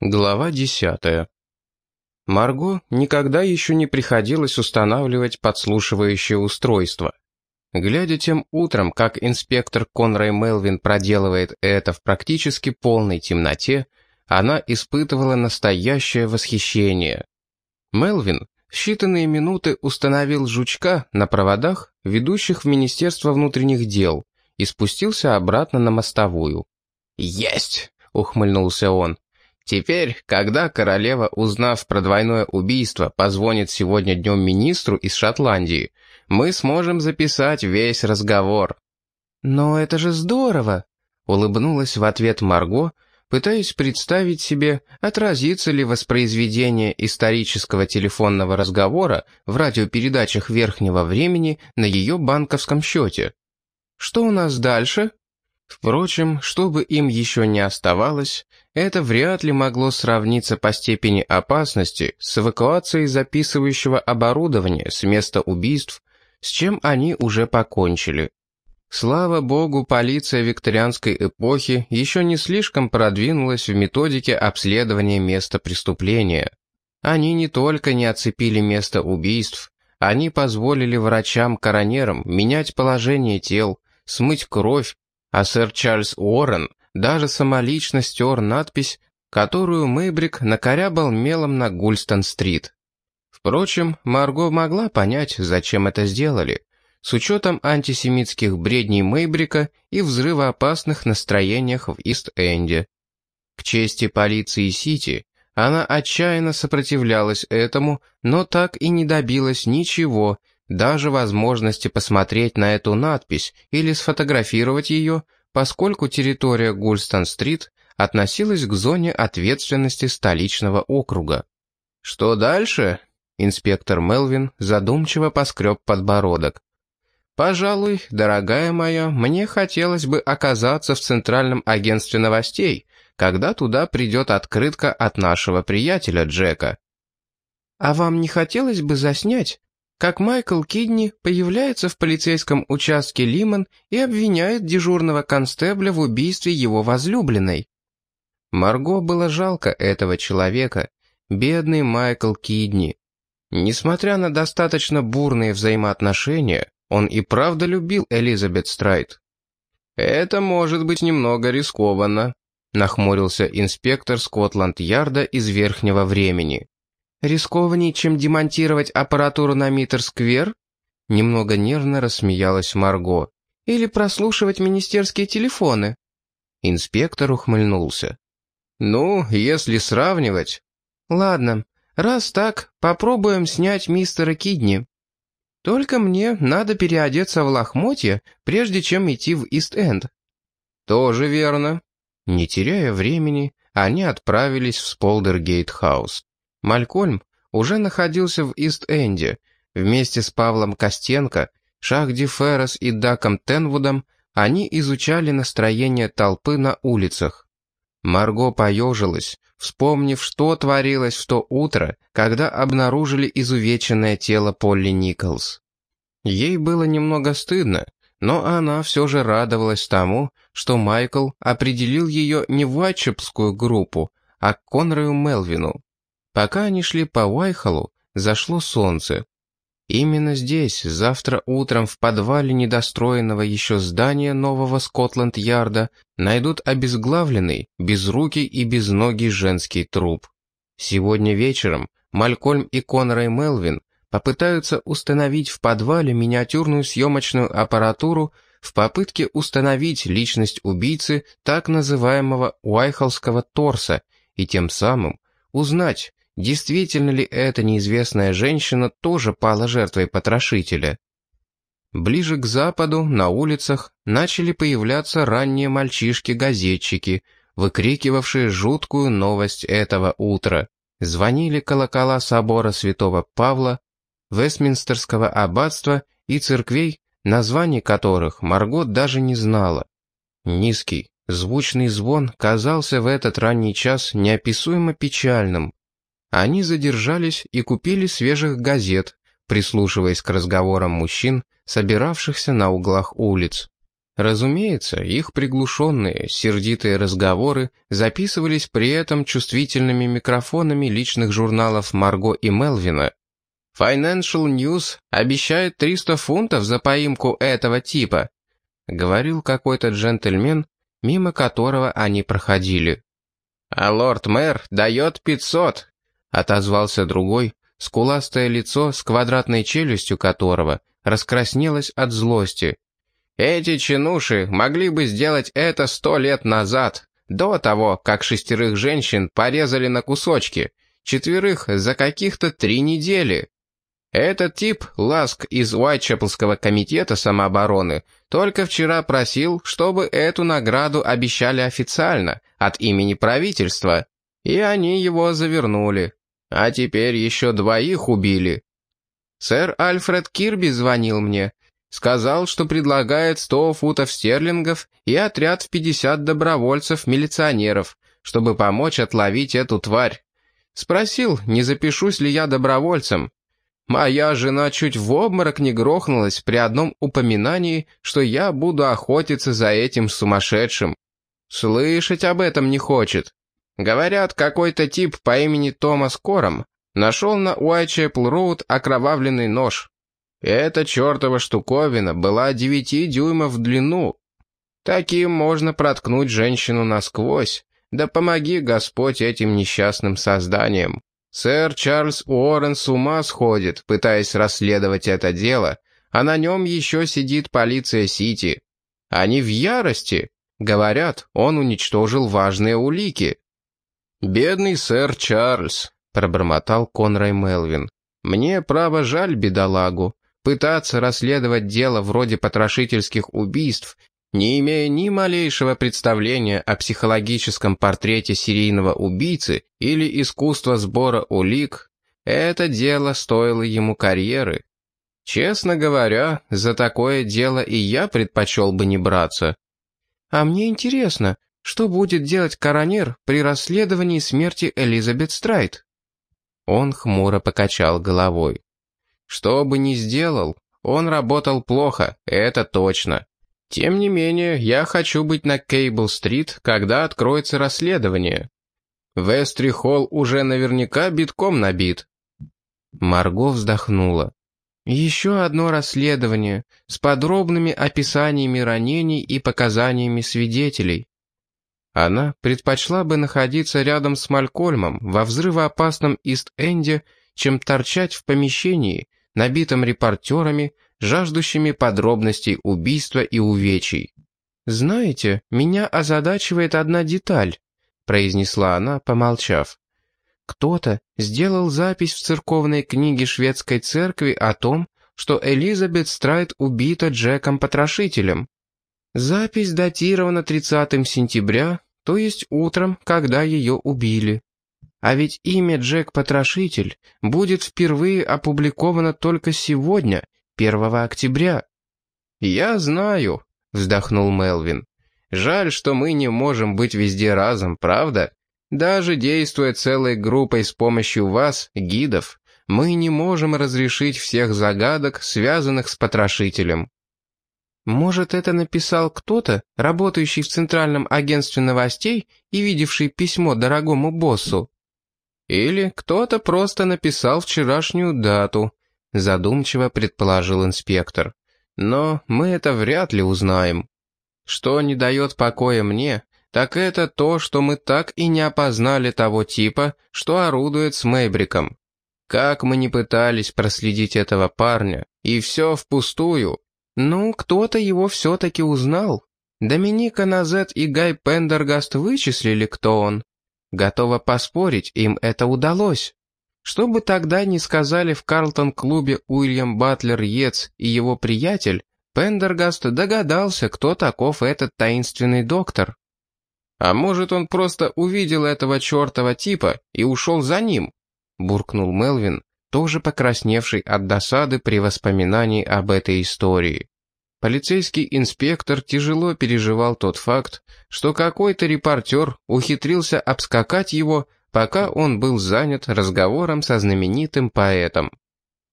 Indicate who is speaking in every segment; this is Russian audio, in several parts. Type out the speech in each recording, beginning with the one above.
Speaker 1: Глава десятая. Марго никогда еще не приходилось устанавливать подслушивающее устройство. Глядя тем утром, как инспектор Конрай Мелвин проделывает это в практически полной темноте, она испытывала настоящее восхищение. Мелвин в считанные минуты установил жучка на проводах, ведущих в Министерство внутренних дел, и спустился обратно на мостовую. «Есть!» — ухмыльнулся он. Теперь, когда королева, узнав про двойное убийство, позвонит сегодня днем министру из Шотландии, мы сможем записать весь разговор». «Но это же здорово!» — улыбнулась в ответ Марго, пытаясь представить себе, отразится ли воспроизведение исторического телефонного разговора в радиопередачах верхнего времени на ее банковском счете. «Что у нас дальше?» Впрочем, что бы им еще не оставалось, это вряд ли могло сравниться по степени опасности с эвакуацией записывающего оборудования с места убийств, с чем они уже покончили. Слава богу, полиция викторианской эпохи еще не слишком продвинулась в методике обследования места преступления. Они не только не оцепили место убийств, они позволили врачам-коронерам менять положение тел, смыть кровь, а сэр Чарльз Уоррен даже самолично стер надпись, которую Мэйбрик накорябал мелом на Гульстон-стрит. Впрочем, Марго могла понять, зачем это сделали, с учетом антисемитских бредней Мэйбрика и взрывоопасных настроениях в Ист-Энде. К чести полиции Сити, она отчаянно сопротивлялась этому, но так и не добилась ничего, даже возможности посмотреть на эту надпись или сфотографировать ее, поскольку территория Гульстон-стрит относилась к зоне ответственности столичного округа. «Что дальше?» Инспектор Мелвин задумчиво поскреб подбородок. «Пожалуй, дорогая моя, мне хотелось бы оказаться в Центральном агентстве новостей, когда туда придет открытка от нашего приятеля Джека». «А вам не хотелось бы заснять, как Майкл Кидни появляется в полицейском участке Лимон и обвиняет дежурного констебля в убийстве его возлюбленной. Марго было жалко этого человека, бедный Майкл Кидни. Несмотря на достаточно бурные взаимоотношения, он и правда любил Элизабет Страйт. «Это может быть немного рискованно», — нахмурился инспектор Скотланд-Ярда из Верхнего Времени. Рискованней, чем демонтировать аппаратуру на Миттер-сквер?» Немного нервно рассмеялась Марго. «Или прослушивать министерские телефоны?» Инспектор ухмыльнулся. «Ну, если сравнивать...» «Ладно, раз так, попробуем снять мистера Кидни. Только мне надо переодеться в лохмотья, прежде чем идти в Ист-Энд». «Тоже верно». Не теряя времени, они отправились в Сполдергейт-хаус. Малькольм уже находился в Ист-Энде. Вместе с Павлом Костенко, Шахди Феррес и Даком Тенвудом они изучали настроение толпы на улицах. Марго поежилась, вспомнив, что творилось в то утро, когда обнаружили изувеченное тело Полли Николс. Ей было немного стыдно, но она все же радовалась тому, что Майкл определил ее не в Уайтчепскую группу, а к Конраю Мелвину. Пока они шли по Уайхолу, зашло солнце. Именно здесь, завтра утром в подвале недостроенного еще здания нового Скотланд-Ярда найдут обезглавленный, безрукий и безногий женский труп. Сегодня вечером Малькольм и Конрай Мелвин попытаются установить в подвале миниатюрную съемочную аппаратуру в попытке установить личность убийцы так называемого Уайхолского торса и тем самым узнать, Действительно ли эта неизвестная женщина тоже пала жертвой потрошителя? Ближе к западу, на улицах, начали появляться ранние мальчишки-газетчики, выкрикивавшие жуткую новость этого утра. Звонили колокола собора святого Павла, Вестминстерского аббатства и церквей, названий которых Маргот даже не знала. Низкий, звучный звон казался в этот ранний час неописуемо печальным. Они задержались и купили свежих газет, прислушиваясь к разговорам мужчин, собиравшихся на углах улиц. Разумеется, их приглушенные, сердитые разговоры записывались при этом чувствительными микрофонами личных журналов Марго и Мелвина. «Financial News обещает 300 фунтов за поимку этого типа», говорил какой-то джентльмен, мимо которого они проходили. «А лорд-мэр дает 500», отозвался другой, скуластое лицо с квадратной челюстью которого раскраснелось от злости. Эти чинуши могли бы сделать это сто лет назад, до того, как шестерых женщин порезали на кусочки, четверых за каких-то три недели. Этот тип, Ласк из Уайтчеплского комитета самообороны, только вчера просил, чтобы эту награду обещали официально, от имени правительства, и они его завернули. А теперь еще двоих убили. Сэр Альфред Кирби звонил мне, Сказал, что предлагает 100 футов стерлингов и отряд в 50 добровольцев-милиционеров, чтобы помочь отловить эту тварь. Спросил, не запишусь ли я добровольцем. Моя жена чуть в обморок не грохнулась при одном упоминании, что я буду охотиться за этим сумасшедшим. Слышать об этом не хочет. Говорят, какой-то тип по имени Томас Кором нашел на Уайчепл-Роуд окровавленный нож. Эта чертова штуковина была девяти дюймов в длину. Таким можно проткнуть женщину насквозь. Да помоги Господь этим несчастным созданиям. Сэр Чарльз Уоррен с ума сходит, пытаясь расследовать это дело, а на нем еще сидит полиция Сити. Они в ярости. Говорят, он уничтожил важные улики. «Бедный сэр Чарльз», — пробормотал Конрай Мелвин. «Мне, право, жаль бедолагу. Пытаться расследовать дело вроде потрошительских убийств, не имея ни малейшего представления о психологическом портрете серийного убийцы или искусства сбора улик, это дело стоило ему карьеры. Честно говоря, за такое дело и я предпочел бы не браться. А мне интересно, что будет делать коронер при расследовании смерти Элизабет Страйт? Он хмуро покачал головой. Что бы ни сделал, он работал плохо, это точно. Тем не менее, я хочу быть на Кейбл-стрит, когда откроется расследование. Вестри-холл уже наверняка битком набит. Марго вздохнула. Еще одно расследование с подробными описаниями ранений и показаниями свидетелей. Она предпочла бы находиться рядом с Малькольмом во взрывоопасном Ист-Энде, чем торчать в помещении, набитом репортерами, жаждущими подробностей убийства и увечий. «Знаете, меня озадачивает одна деталь», — произнесла она, помолчав. «Кто-то сделал запись в церковной книге шведской церкви о том, что Элизабет Страйт убита Джеком-потрошителем. Запись датирована 30 сентября, то есть утром, когда ее убили. А ведь имя Джек-Потрошитель будет впервые опубликовано только сегодня, 1 октября. «Я знаю», — вздохнул Мелвин. «Жаль, что мы не можем быть везде разом, правда? Даже действуя целой группой с помощью вас, гидов, мы не можем разрешить всех загадок, связанных с потрошителем». «Может, это написал кто-то, работающий в Центральном агентстве новостей и видевший письмо дорогому боссу?» Или кто-то просто написал вчерашнюю дату, задумчиво предположил инспектор. Но мы это вряд ли узнаем. Что не дает покоя мне, так это то, что мы так и не опознали того типа, что орудует с Мэйбриком. Как мы не пытались проследить этого парня, и все впустую. Ну, кто-то его все-таки узнал. Доминика Назет и Гай Пендергаст вычислили, кто он, Готова поспорить, им это удалось. Что бы тогда ни сказали в Карлтон-клубе Уильям Батлер Йетс и его приятель, Пендергаст догадался, кто таков этот таинственный доктор. «А может, он просто увидел этого чертова типа и ушел за ним?» — буркнул Мелвин, тоже покрасневший от досады при воспоминании об этой истории. Полицейский инспектор тяжело переживал тот факт, что какой-то репортер ухитрился обскакать его, пока он был занят разговором со знаменитым поэтом.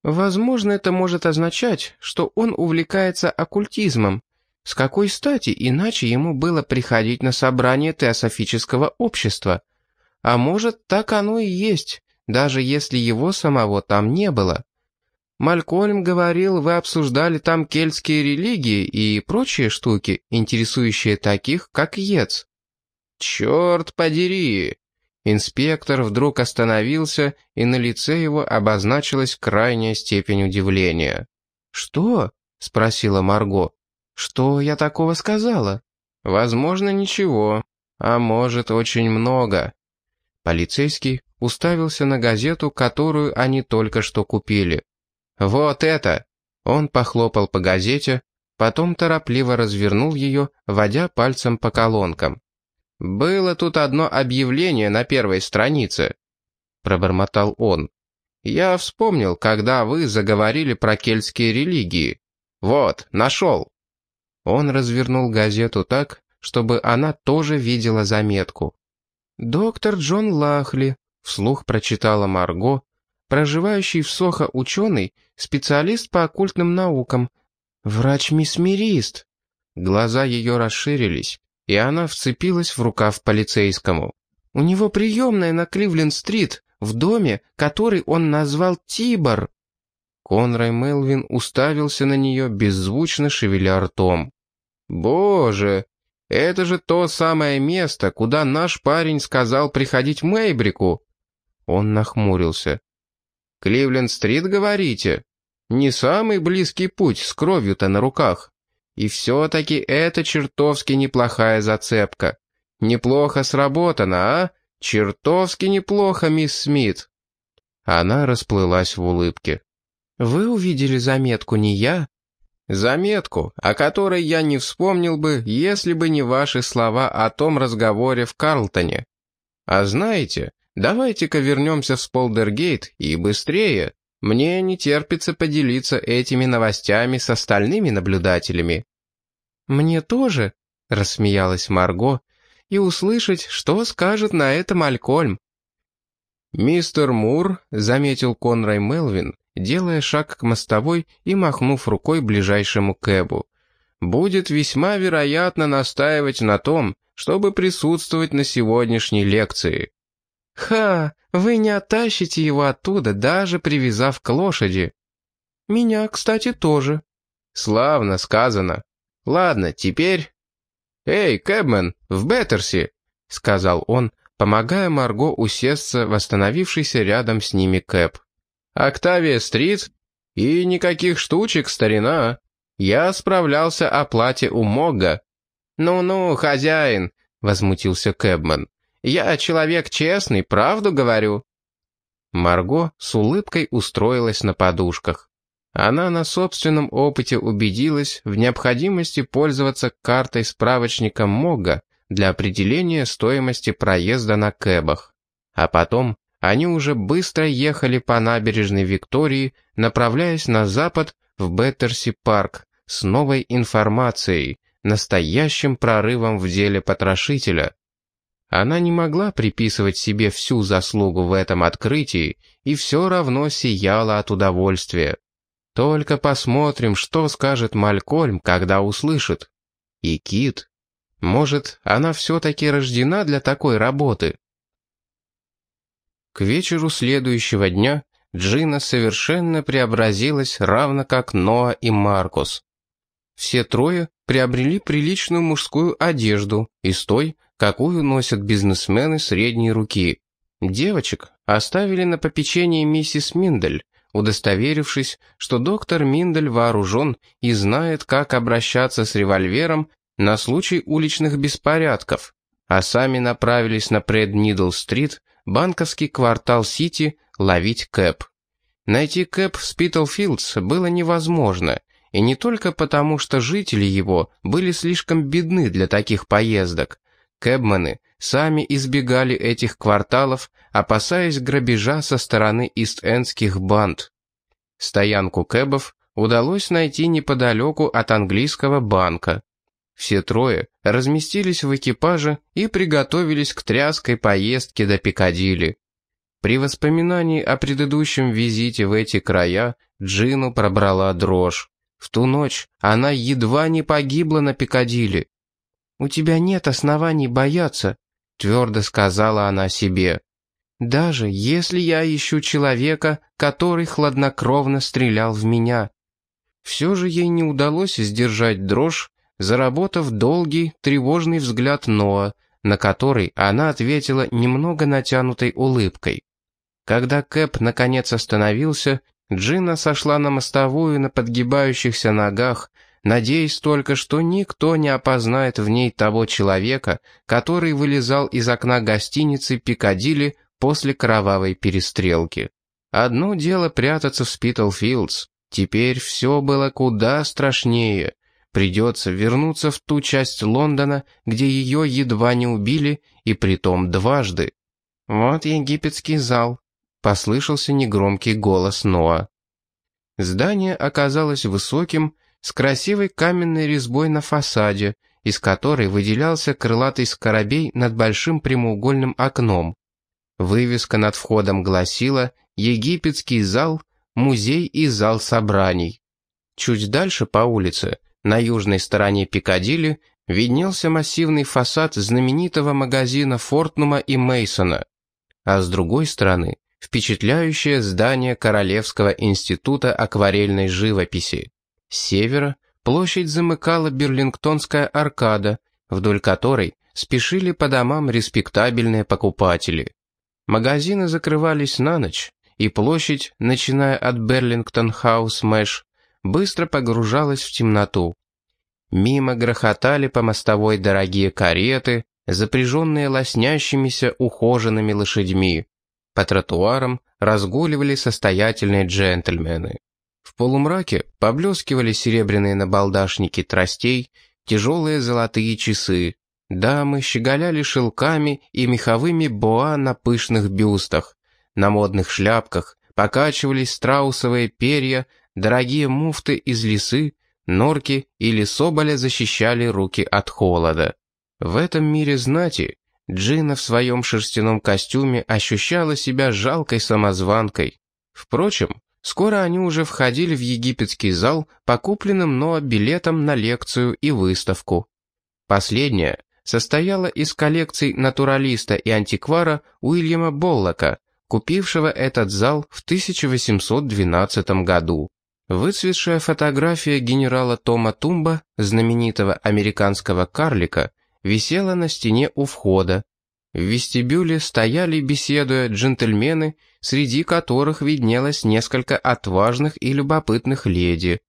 Speaker 1: Возможно, это может означать, что он увлекается оккультизмом, С какой стати иначе ему было приходить на собрание теософического общества? А может, так оно и есть, даже если его самого там не было. Малькольм говорил, вы обсуждали там кельтские религии и прочие штуки, интересующие таких, как Ец. Черт подери! Инспектор вдруг остановился, и на лице его обозначилась крайняя степень удивления. «Что?» — спросила Марго. «Что я такого сказала?» «Возможно, ничего, а может, очень много». Полицейский уставился на газету, которую они только что купили. «Вот это!» Он похлопал по газете, потом торопливо развернул ее, водя пальцем по колонкам. «Было тут одно объявление на первой странице», — пробормотал он. «Я вспомнил, когда вы заговорили про кельтские религии. Вот, нашел». Он развернул газету так, чтобы она тоже видела заметку. «Доктор Джон Лахли», — вслух прочитала Марго, проживающий в Сохо ученый, специалист по оккультным наукам, врач-мисмерист». Глаза ее расширились, и она вцепилась в рукав полицейскому. «У него приемная на Кливленд-стрит, в доме, который он назвал Тибор». Конрай Мелвин уставился на нее, беззвучно шевеля ртом. «Боже, это же то самое место, куда наш парень сказал приходить Мэйбрику!» Он нахмурился. «Кливленд-стрит, говорите? Не самый близкий путь с кровью-то на руках. И все-таки это чертовски неплохая зацепка. Неплохо сработано, а? Чертовски неплохо, мисс Смит». Она расплылась в улыбке. «Вы увидели заметку, не я?» Заметку, о которой я не вспомнил бы, если бы не ваши слова о том разговоре в Карлтоне. А знаете, давайте-ка вернемся в Сполдергейт и быстрее. Мне не терпится поделиться этими новостями с остальными наблюдателями». «Мне тоже», — рассмеялась Марго, «и услышать, что скажет на это Малькольм». «Мистер Мур», — заметил Конрай Мелвин, делая шаг к мостовой и махнув рукой ближайшему кэбу. «Будет весьма вероятно настаивать на том, чтобы присутствовать на сегодняшней лекции». «Ха, вы не оттащите его оттуда, даже привязав к лошади». «Меня, кстати, тоже». «Славно сказано. Ладно, теперь...» «Эй, Кэбмен, в Беттерси!» — сказал он, помогая Марго усесться в остановившийся рядом с ними Кэб. Октавия-стрит и никаких штучек, старина. Я справлялся о плате у Могга». «Ну-ну, хозяин», — возмутился Кэбман. «Я человек честный, правду говорю». Марго с улыбкой устроилась на подушках. Она на собственном опыте убедилась в необходимости пользоваться картой-справочником Могга для определения стоимости проезда на кэбах. А потом они уже быстро ехали по набережной Виктории, направляясь на запад в Беттерси-парк с новой информацией, настоящим прорывом в деле потрошителя. Она не могла приписывать себе всю заслугу в этом открытии и все равно сияла от удовольствия. Только посмотрим, что скажет Малькольм, когда услышит. И Кит. Может, она все-таки рождена для такой работы? К вечеру следующего дня Джина совершенно преобразилась, равно как Ноа и Маркус. Все трое приобрели приличную мужскую одежду из той, какую носят бизнесмены средней руки. Девочек оставили на попечении миссис Миндель, удостоверившись, что доктор Миндель вооружен и знает, как обращаться с револьвером на случай уличных беспорядков, а сами направились на Пред-Нидл-стрит, банковский квартал Сити ловить кэп. Найти кэп в Спитлфилдс было невозможно, и не только потому, что жители его были слишком бедны для таких поездок. Кэбманы сами избегали этих кварталов, опасаясь грабежа со стороны ист-эндских банд. Стоянку кэбов удалось найти неподалеку от английского банка. Все трое разместились в экипаже и приготовились к тряской поездке до Пикадилли. При воспоминании о предыдущем визите в эти края Джину пробрала дрожь. В ту ночь она едва не погибла на Пикадилли. «У тебя нет оснований бояться», — твердо сказала она себе. «Даже если я ищу человека, который хладнокровно стрелял в меня». Все же ей не удалось сдержать дрожь, заработав долгий, тревожный взгляд Ноа, на который она ответила немного натянутой улыбкой. Когда Кэп наконец остановился, Джина сошла на мостовую на подгибающихся ногах, надеясь только, что никто не опознает в ней того человека, который вылезал из окна гостиницы Пикадилли после кровавой перестрелки. Одно дело прятаться в Спитлфилдс, теперь все было куда страшнее. Придется вернуться в ту часть Лондона, где ее едва не убили, и притом дважды. «Вот египетский зал», — послышался негромкий голос Ноа. Здание оказалось высоким, с красивой каменной резьбой на фасаде, из которой выделялся крылатый скоробей над большим прямоугольным окном. Вывеска над входом гласила «Египетский зал, музей и зал собраний». Чуть дальше по улице на южной стороне Пикадилли виднелся массивный фасад знаменитого магазина Фортнума и Мейсона, а с другой стороны впечатляющее здание Королевского института акварельной живописи. С севера площадь замыкала Берлингтонская аркада, вдоль которой спешили по домам респектабельные покупатели. Магазины закрывались на ночь, и площадь, начиная от Берлингтон-хаус-мэш, быстро погружалась в темноту. Мимо грохотали по мостовой дорогие кареты, запряженные лоснящимися ухоженными лошадьми. По тротуарам разгуливали состоятельные джентльмены. В полумраке поблескивали серебряные набалдашники тростей, тяжелые золотые часы. Дамы щеголяли шелками и меховыми боа на пышных бюстах. На модных шляпках покачивались страусовые перья, Дорогие муфты из лисы, норки или соболя защищали руки от холода. В этом мире знати Джина в своем шерстяном костюме ощущала себя жалкой самозванкой. Впрочем, скоро они уже входили в египетский зал по купленным Ноа билетам на лекцию и выставку. Последняя состояла из коллекций натуралиста и антиквара Уильяма Боллока, купившего этот зал в 1812 году. Выцветшая фотография генерала Тома Тумба, знаменитого американского карлика, висела на стене у входа. В вестибюле стояли, беседуя, джентльмены, среди которых виднелось несколько отважных и любопытных леди.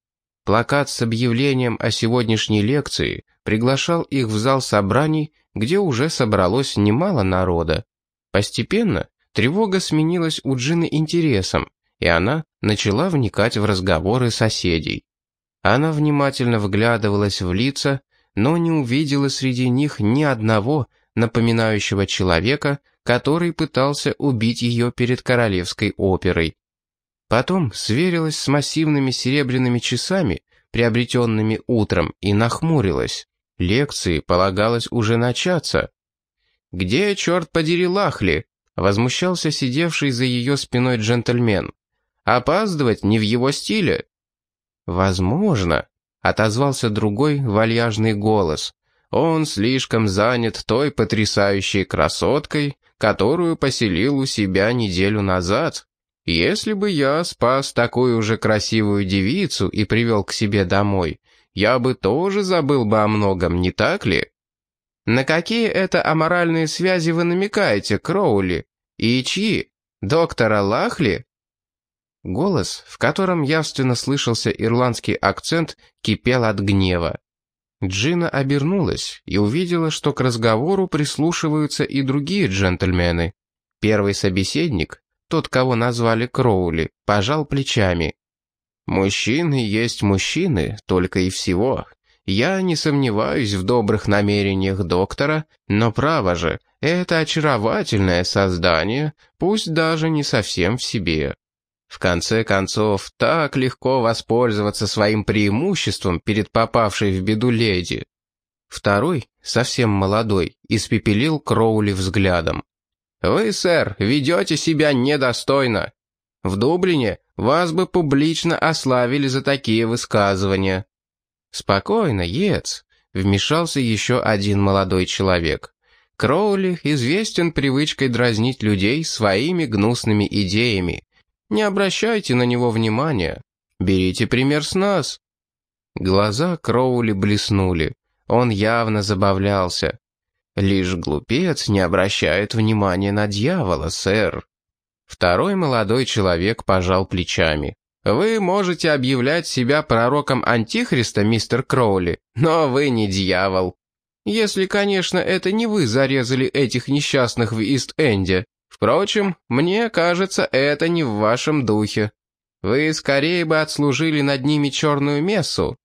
Speaker 1: Плакат с объявлением о сегодняшней лекции приглашал их в зал собраний, где уже собралось немало народа. Постепенно тревога сменилась у Джины интересом, и она начала вникать в разговоры соседей. Она внимательно вглядывалась в лица, но не увидела среди них ни одного, напоминающего человека, который пытался убить ее перед королевской оперой. Потом сверилась с массивными серебряными часами, приобретенными утром, и нахмурилась. Лекции полагалось уже начаться. «Где, черт подери, Лахли?» — возмущался сидевший за ее спиной джентльмен. Опаздывать не в его стиле». «Возможно», — отозвался другой вальяжный голос. «Он слишком занят той потрясающей красоткой, которую поселил у себя неделю назад. Если бы я спас такую же красивую девицу и привел к себе домой, я бы тоже забыл бы о многом, не так ли?» «На какие это аморальные связи вы намекаете, Кроули? И чьи? Доктора Лахли?» Голос, в котором явственно слышался ирландский акцент, кипел от гнева. Джина обернулась и увидела, что к разговору прислушиваются и другие джентльмены. Первый собеседник, тот, кого назвали Кроули, пожал плечами. «Мужчины есть мужчины, только и всего. Я не сомневаюсь в добрых намерениях доктора, но право же, это очаровательное создание, пусть даже не совсем в себе. В конце концов, так легко воспользоваться своим преимуществом перед попавшей в беду леди. Второй, совсем молодой, испепелил Кроули взглядом. «Вы, сэр, ведете себя недостойно. В Дублине вас бы публично ославили за такие высказывания». «Спокойно, Ец», — вмешался еще один молодой человек. Кроули известен привычкой дразнить людей своими гнусными идеями. Не обращайте на него внимания. Берите пример с нас». Глаза Кроули блеснули. Он явно забавлялся. «Лишь глупец не обращает внимания на дьявола, сэр». Второй молодой человек пожал плечами. «Вы можете объявлять себя пророком Антихриста, мистер Кроули, но вы не дьявол. Если, конечно, это не вы зарезали этих несчастных в Ист-Энде. Впрочем, мне кажется, это не в вашем духе. Вы скорее бы отслужили над ними черную мессу».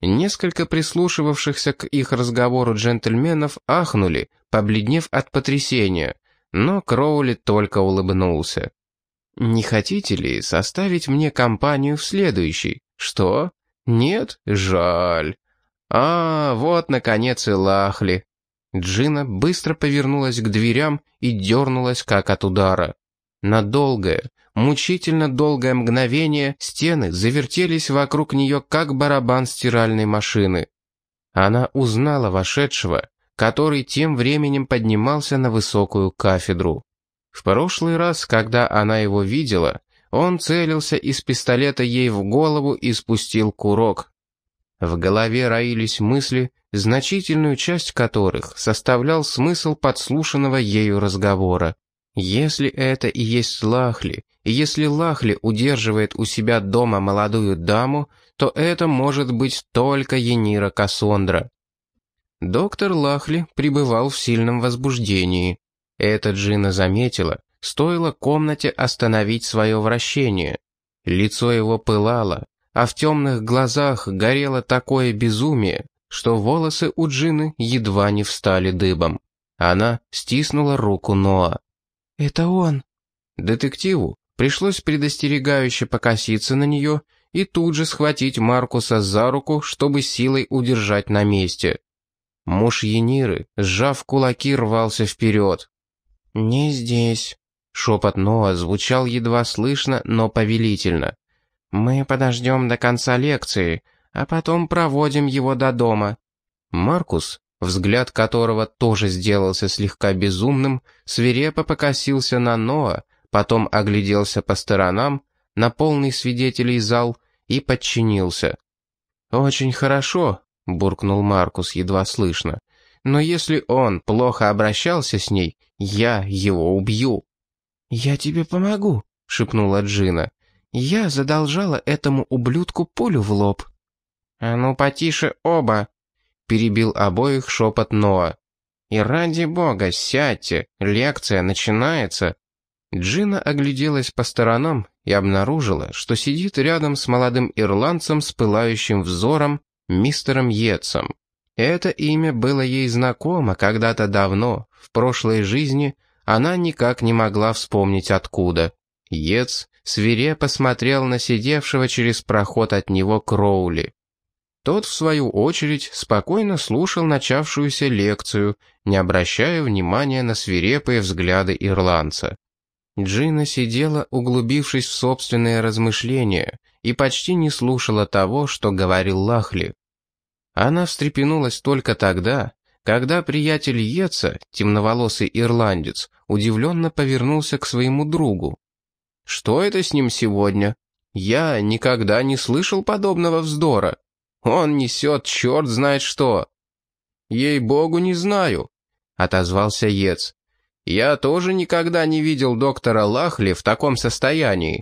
Speaker 1: Несколько прислушивавшихся к их разговору джентльменов ахнули, побледнев от потрясения, но Кроули только улыбнулся. «Не хотите ли составить мне компанию в следующей? Что? Нет? Жаль. А, вот, наконец, и Лахли». Джина быстро повернулась к дверям и дернулась, как от удара. На долгое, мучительно долгое мгновение стены завертелись вокруг нее, как барабан стиральной машины. Она узнала вошедшего, который тем временем поднимался на высокую кафедру. В прошлый раз, когда она его видела, он целился из пистолета ей в голову и спустил курок. В голове роились мысли, значительную часть которых составлял смысл подслушанного ею разговора. Если это и есть Лахли, и если Лахли удерживает у себя дома молодую даму, то это может быть только Енира Кассондра. Доктор Лахли пребывал в сильном возбуждении. Это Джина заметила, стоило комнате остановить свое вращение. Лицо его пылало, а в темных глазах горело такое безумие, что волосы у Джины едва не встали дыбом. Она стиснула руку Ноа. «Это он». Детективу пришлось предостерегающе покоситься на нее и тут же схватить Маркуса за руку, чтобы силой удержать на месте. Муж Ениры, сжав кулаки, рвался вперед. «Не здесь», — шепот Ноа звучал едва слышно, но повелительно. «Мы подождем до конца лекции, а потом проводим его до дома». Маркус, взгляд которого тоже сделался слегка безумным, свирепо покосился на Ноа, потом огляделся по сторонам, на полный свидетелей зал и подчинился. «Очень хорошо», — буркнул Маркус едва слышно. «Но если он плохо обращался с ней, я его убью». «Я тебе помогу», — шепнула Джина. Я задолжала этому ублюдку пулю в лоб». «А ну потише оба!» — перебил обоих шепот Ноа. «И ради бога, сядьте, лекция начинается!» Джина огляделась по сторонам и обнаружила, что сидит рядом с молодым ирландцем с пылающим взором, мистером Йетсом. Это имя было ей знакомо когда-то давно, в прошлой жизни, она никак не могла вспомнить откуда. Йетс свирепо смотрел на сидевшего через проход от него Кроули. Тот, в свою очередь, спокойно слушал начавшуюся лекцию, не обращая внимания на свирепые взгляды ирландца. Джина сидела, углубившись в собственные размышления, и почти не слушала того, что говорил Лахли. Она встрепенулась только тогда, когда приятель Йеца, темноволосый ирландец, удивленно повернулся к своему другу. Что это с ним сегодня? Я никогда не слышал подобного вздора. Он несет черт знает что. Ей-богу, не знаю, — отозвался Ец. Я тоже никогда не видел доктора Лахли в таком состоянии.